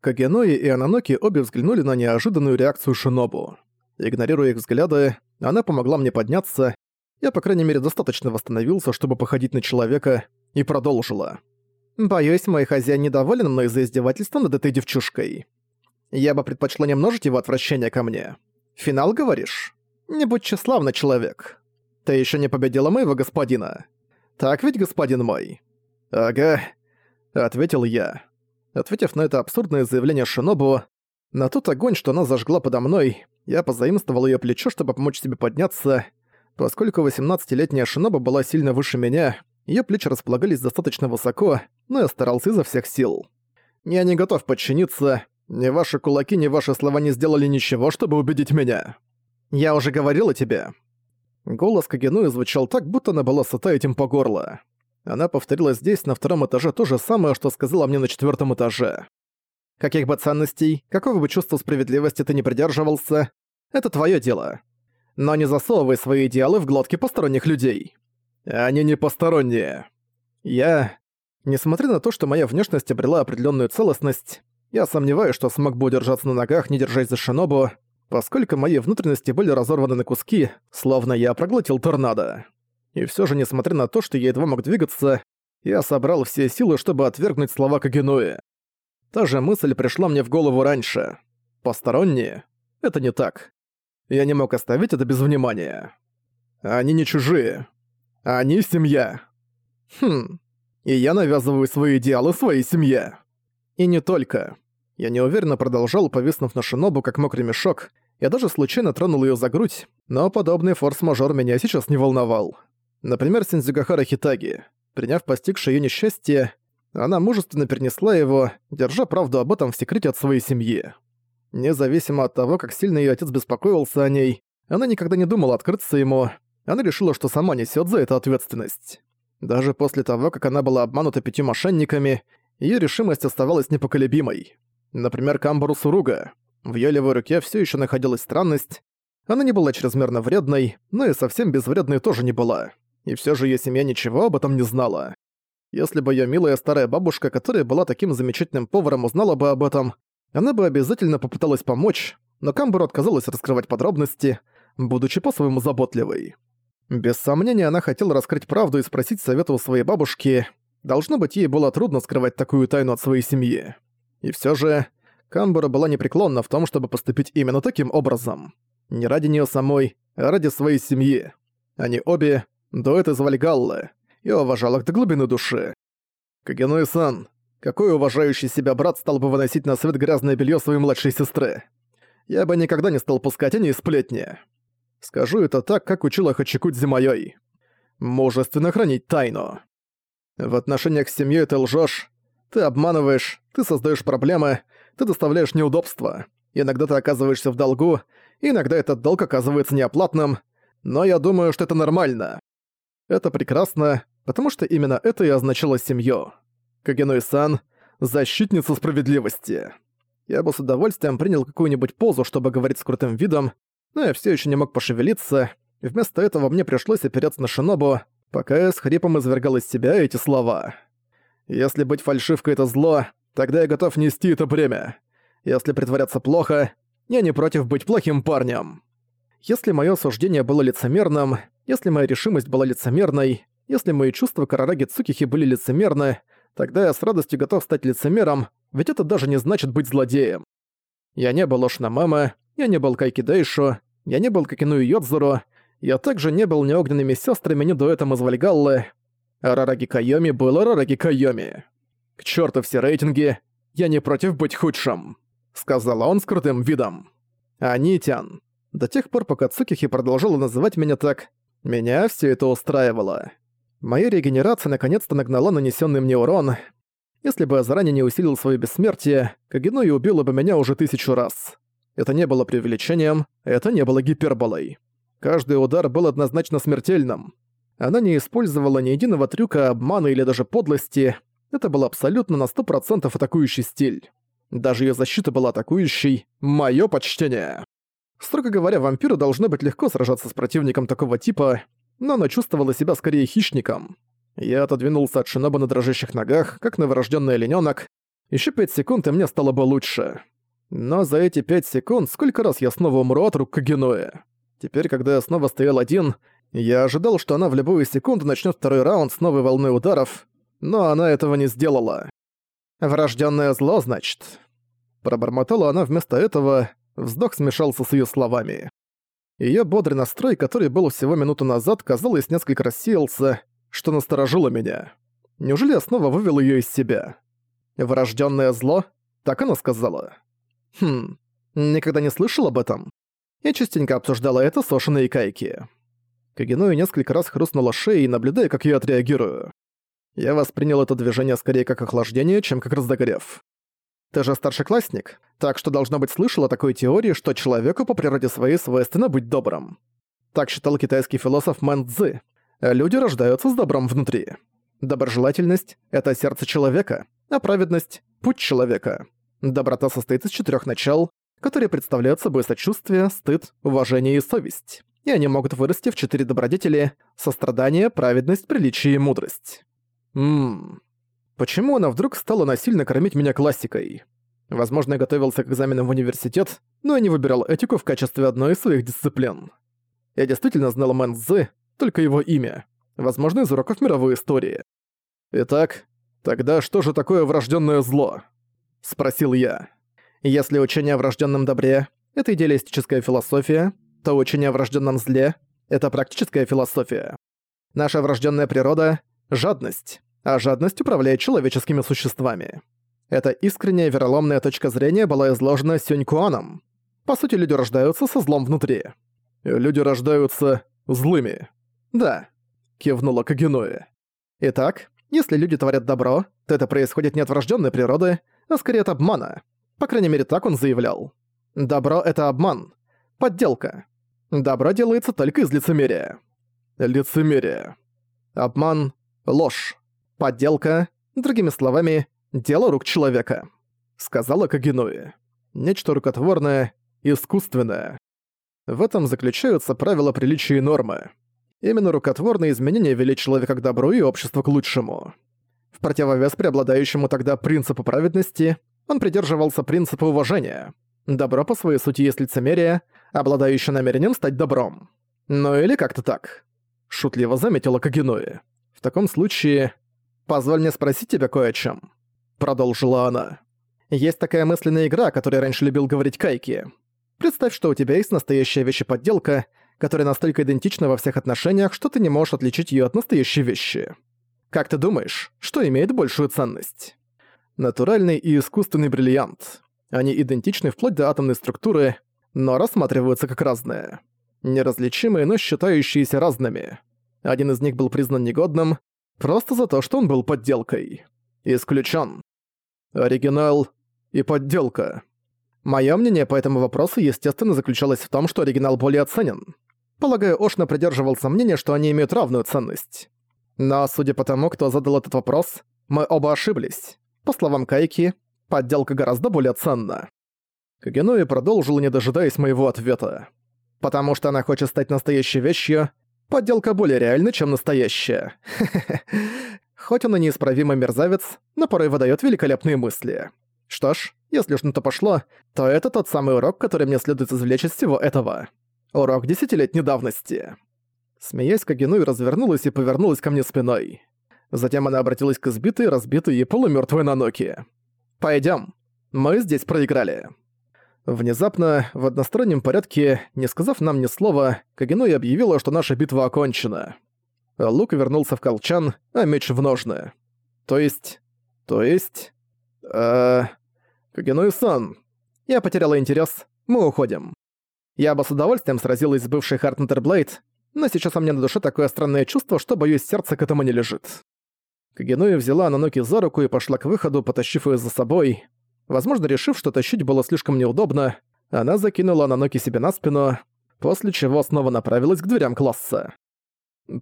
Кагенои и Ананоки обе взглянули на неожиданную реакцию Шинобу. Игнорируя их взгляды, она помогла мне подняться. Я, по крайней мере, достаточно восстановился, чтобы походить на человека, и продолжила. «Боюсь, мой хозяин недоволен мной за издевательство над этой девчушкой. Я бы предпочла не множить его отвращение ко мне. Финал, говоришь? Не будь тщеславный человек. Ты еще не победила моего господина. Так ведь, господин мой?» «Ага», — ответил я. Ответив на это абсурдное заявление Шинобу, на тот огонь, что она зажгла подо мной, я позаимствовал её плечо, чтобы помочь себе подняться. Поскольку 18-летняя Шиноба была сильно выше меня, её плечи располагались достаточно высоко, но я старался изо всех сил. Я не готов подчиниться. Ни ваши кулаки, ни ваши слова не сделали ничего, чтобы убедить меня. Я уже говорил о тебе. Голос Кагенуи звучал так, будто она была сыта этим по горло. Она повторила здесь, на втором этаже, то же самое, что сказала мне на четвертом этаже. Каких бы ценностей, какого бы чувства справедливости ты не придерживался, это твое дело. Но не засовывай свои идеалы в глотки посторонних людей. Они не посторонние. Я... Несмотря на то, что моя внешность обрела определенную целостность, я сомневаюсь, что смог бы удержаться на ногах, не держась за Шинобу, поскольку мои внутренности были разорваны на куски, словно я проглотил торнадо. И все же, несмотря на то, что я едва мог двигаться, я собрал все силы, чтобы отвергнуть слова Кагенуэ. Та же мысль пришла мне в голову раньше. Посторонние? Это не так. Я не мог оставить это без внимания. Они не чужие. Они семья. Хм. И я навязываю свои идеалы своей семье. И не только. Я неуверенно продолжал, повиснув на шинобу, как мокрый мешок. Я даже случайно тронул ее за грудь, но подобный форс-мажор меня сейчас не волновал. Например, Синдзюгахара Хитаги. Приняв постигшее её несчастье, она мужественно перенесла его, держа правду об этом в секрете от своей семьи. Независимо от того, как сильно её отец беспокоился о ней, она никогда не думала открыться ему, она решила, что сама несёт за это ответственность. Даже после того, как она была обманута пятью мошенниками, её решимость оставалась непоколебимой. Например, Камбару Суруга. В её левой руке всё ещё находилась странность. Она не была чрезмерно вредной, но и совсем безвредной тоже не была и все же ее семья ничего об этом не знала. Если бы её милая старая бабушка, которая была таким замечательным поваром, узнала бы об этом, она бы обязательно попыталась помочь, но Камберу отказалась раскрывать подробности, будучи по-своему заботливой. Без сомнения, она хотела раскрыть правду и спросить совета у своей бабушки. Должно быть, ей было трудно скрывать такую тайну от своей семьи. И все же, Камбера была непреклонна в том, чтобы поступить именно таким образом. Не ради нее самой, а ради своей семьи. Они обе Дуэт из Вальгаллы, и уважал их до глубины души. Кагенуэ-сан, какой уважающий себя брат стал бы выносить на свет грязное белье своей младшей сестры? Я бы никогда не стал пускать о ней сплетни. Скажу это так, как учила Хачикудзи моей. Мужественно хранить тайну. В отношениях с семьей ты лжешь, ты обманываешь, ты создаешь проблемы, ты доставляешь неудобства. Иногда ты оказываешься в долгу, иногда этот долг оказывается неоплатным, но я думаю, что это нормально. Это прекрасно, потому что именно это и означало семью. Кагеной-сан — защитница справедливости. Я бы с удовольствием принял какую-нибудь позу, чтобы говорить с крутым видом, но я все еще не мог пошевелиться, и вместо этого мне пришлось опереться на Шинобу, пока я с хрипом извергал из себя эти слова. Если быть фальшивкой — это зло, тогда я готов нести это бремя. Если притворяться плохо, я не против быть плохим парнем. Если мое суждение было лицемерным, если моя решимость была лицемерной, если мои чувства к Цукихи были лицемерны, тогда я с радостью готов стать лицемером, ведь это даже не значит быть злодеем. Я не был Ошнамама, я не был Кайки Дэйшо, я не был Какину Йодзуру, я также не был ни огненными сестрами, ни дуэтом из Вальгаллы. Арараги Кайоми был Арараги Кайоми. К черту все рейтинги, я не против быть худшим, сказал он с крутым видом. Анитян. До тех пор, пока Цукихи продолжала называть меня так, меня все это устраивало. Моя регенерация наконец-то нагнала нанесенный мне урон. Если бы я заранее не усилил свое бессмертие, Кагенуи убила бы меня уже тысячу раз. Это не было преувеличением, это не было гиперболой. Каждый удар был однозначно смертельным. Она не использовала ни единого трюка, обмана или даже подлости. Это был абсолютно на 100% атакующий стиль. Даже ее защита была атакующей. Моё почтение. Строго говоря, вампиру должно быть легко сражаться с противником такого типа, но она чувствовала себя скорее хищником. Я отодвинулся от шиноба на дрожащих ногах, как новорожденный оленёнок. Еще пять секунд, и мне стало бы лучше. Но за эти пять секунд сколько раз я снова умру от рук Кагенуэ? Теперь, когда я снова стоял один, я ожидал, что она в любую секунду начнет второй раунд с новой волной ударов, но она этого не сделала. «Врожденное зло, значит?» Пробормотала она вместо этого, вздох смешался с ее словами. Ее бодрый настрой, который был всего минуту назад, казалось, несколько рассеялся, что насторожило меня. Неужели я снова вывел ее из себя? «Врожденное зло?» Так она сказала. Хм, никогда не слышал об этом. Я частенько обсуждала это с Ошиной и Кайки. Кагеною несколько раз хрустнула шеей, наблюдая, как я отреагирую. Я воспринял это движение скорее как охлаждение, чем как разогрев. Ты же старшеклассник, так что должно быть слышал о такой теории, что человеку по природе своей свойственно быть добрым. Так считал китайский философ Мэн Цзы. Люди рождаются с добром внутри. Доброжелательность — это сердце человека, а праведность — путь человека. Доброта состоит из четырех начал, которые представляют собой сочувствие, стыд, уважение и совесть. И они могут вырасти в четыре добродетели — сострадание, праведность, приличие и мудрость. Ммм... Почему она вдруг стала насильно кормить меня классикой? Возможно, я готовился к экзаменам в университет, но я не выбирал этику в качестве одной из своих дисциплин. Я действительно знал Мэн Цзы, только его имя. Возможно, из уроков мировой истории. Итак, тогда что же такое врожденное зло? — спросил я. «Если учение о врожденном добре — это идеалистическая философия, то учение о врожденном зле — это практическая философия. Наша врожденная природа — жадность, а жадность управляет человеческими существами. Эта искренняя вероломная точка зрения была изложена Сюнькуаном. По сути, люди рождаются со злом внутри. Люди рождаются злыми. Да, кивнула Кагенуэ. Итак, если люди творят добро, то это происходит не от врожденной природы, а скорее от обмана. По крайней мере, так он заявлял. Добро — это обман. Подделка. Добро делается только из лицемерия. Лицемерие. Обман — ложь. Подделка, другими словами, дело рук человека. Сказала Кагенуи. Нечто рукотворное, искусственное. В этом заключаются правила приличия и нормы. Именно рукотворные изменения вели человека к добру и общество к лучшему. В противовес преобладающему тогда принципу праведности, он придерживался принципа уважения. Добро по своей сути есть лицемерие, обладающее намерением стать добром. Ну или как-то так. Шутливо заметила Кагенуи. В таком случае... «Позволь мне спросить тебя кое о чем. Продолжила она. «Есть такая мысленная игра, о которой раньше любил говорить Кайки. Представь, что у тебя есть настоящая вещи-подделка, которая настолько идентична во всех отношениях, что ты не можешь отличить ее от настоящей вещи. Как ты думаешь, что имеет большую ценность? Натуральный и искусственный бриллиант. Они идентичны вплоть до атомной структуры, но рассматриваются как разные. Неразличимые, но считающиеся разными. Один из них был признан негодным, просто за то, что он был подделкой. Исключен. Оригинал и подделка. Моё мнение по этому вопросу, естественно, заключалось в том, что оригинал более оценен. Полагаю, Ошна придерживался мнения, что они имеют равную ценность. Но судя по тому, кто задал этот вопрос, мы оба ошиблись. По словам Кайки, подделка гораздо более ценна. Кагенуи продолжил, не дожидаясь моего ответа. Потому что она хочет стать настоящей вещью, подделка более реальна, чем настоящая. Хоть он и неисправимый мерзавец, но порой выдаёт великолепные мысли. Что ж, если уж на то пошло, то это тот самый урок, который мне следует извлечь из всего этого. Урок десятилетней давности. Смеясь, Кагенуи развернулась и повернулась ко мне спиной. Затем она обратилась к избитой, разбитой и полумёртвой Наноки. «Пойдём. Мы здесь проиграли». Внезапно, в одностороннем порядке, не сказав нам ни слова, Кагенуи объявила, что наша битва окончена. Лук вернулся в колчан, а меч в ножны. То есть... То есть... Э... Кагенуи-сан. Я потеряла интерес. Мы уходим. Я бы с удовольствием сразилась с бывшей Хартнетер Блейд, но сейчас у меня на душе такое странное чувство, что, боюсь, сердце к этому не лежит. Кагенуя взяла Ананоки за руку и пошла к выходу, потащив ее за собой. Возможно, решив, что тащить было слишком неудобно, она закинула Ананоки себе на спину, после чего снова направилась к дверям класса.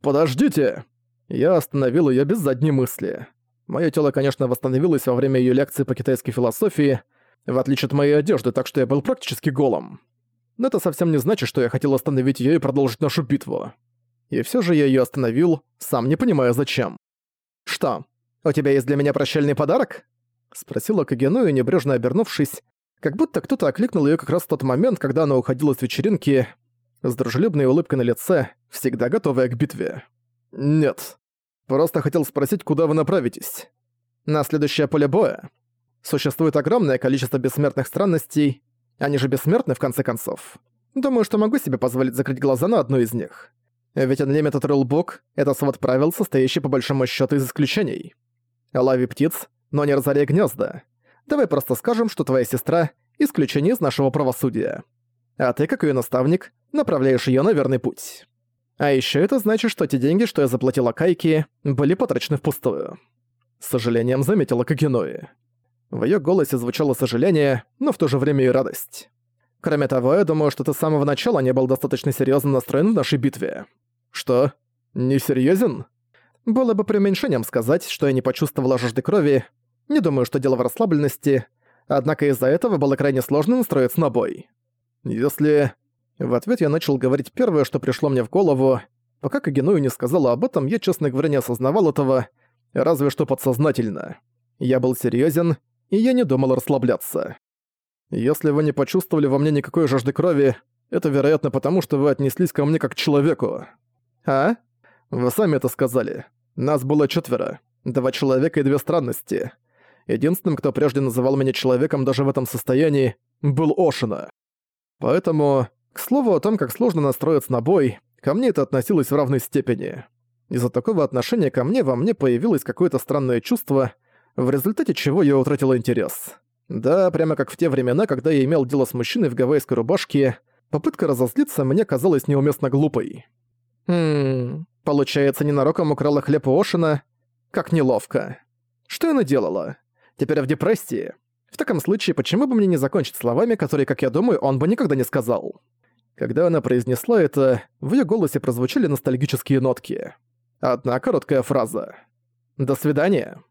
«Подождите!» Я остановил ее без задней мысли. Моё тело, конечно, восстановилось во время её лекции по китайской философии, в отличие от моей одежды, так что я был практически голым. Но это совсем не значит, что я хотел остановить её и продолжить нашу битву. И всё же я её остановил, сам не понимая зачем. «Что, у тебя есть для меня прощальный подарок?» Спросила Кагенуя, небрежно обернувшись, как будто кто-то окликнул её как раз в тот момент, когда она уходила с вечеринки, с дружелюбной улыбкой на лице, всегда готовая к битве. «Нет. Просто хотел спросить, куда вы направитесь?» «На следующее поле боя. Существует огромное количество бессмертных странностей. Они же бессмертны, в конце концов. Думаю, что могу себе позволить закрыть глаза на одну из них. Ведь Unlimited Rulebook — это свод правил, состоящий по большому счету из исключений. Лови птиц, но не разоряй гнезда. Давай просто скажем, что твоя сестра — исключение из нашего правосудия. А ты, как ее наставник, направляешь ее на верный путь. А еще это значит, что те деньги, что я заплатила Кайке, были потрачены впустую. С сожалением заметила Кагенои. В ее голосе звучало сожаление, но в то же время и радость. Кроме того, я думаю, что ты с самого начала не был достаточно серьезно настроен в нашей битве. Что? Не серьезен? Было бы преуменьшением сказать, что я не почувствовала жажды крови. Не думаю, что дело в расслабленности. Однако из-за этого было крайне сложно настроиться на бой. Если... В ответ я начал говорить первое, что пришло мне в голову. Пока Кагеную не сказала об этом, я, честно говоря, не осознавал этого, разве что подсознательно. Я был серьезен, и я не думал расслабляться. Если вы не почувствовали во мне никакой жажды крови, это, вероятно, потому что вы отнеслись ко мне как к человеку. А? Вы сами это сказали. Нас было четверо. Два человека и две странности. Единственным, кто прежде называл меня человеком даже в этом состоянии, был Ошина. Поэтому, к слову о том, как сложно настроиться на бой, ко мне это относилось в равной степени. Из-за такого отношения ко мне во мне появилось какое-то странное чувство, в результате чего я утратил интерес. Да, прямо как в те времена, когда я имел дело с мужчиной в гавайской рубашке, попытка разозлиться мне казалась неуместно глупой. Хм, получается, ненароком украла хлеб у Ошина? Как неловко. Что она делала? Теперь в депрессии. В таком случае, почему бы мне не закончить словами, которые, как я думаю, он бы никогда не сказал? Когда она произнесла это, в её голосе прозвучали ностальгические нотки. Одна короткая фраза. «До свидания».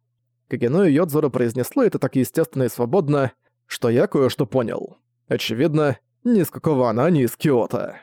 Кагену и Йодзору произнесло это так естественно и свободно, что я кое-что понял. Очевидно, ни с какого она не из Киота.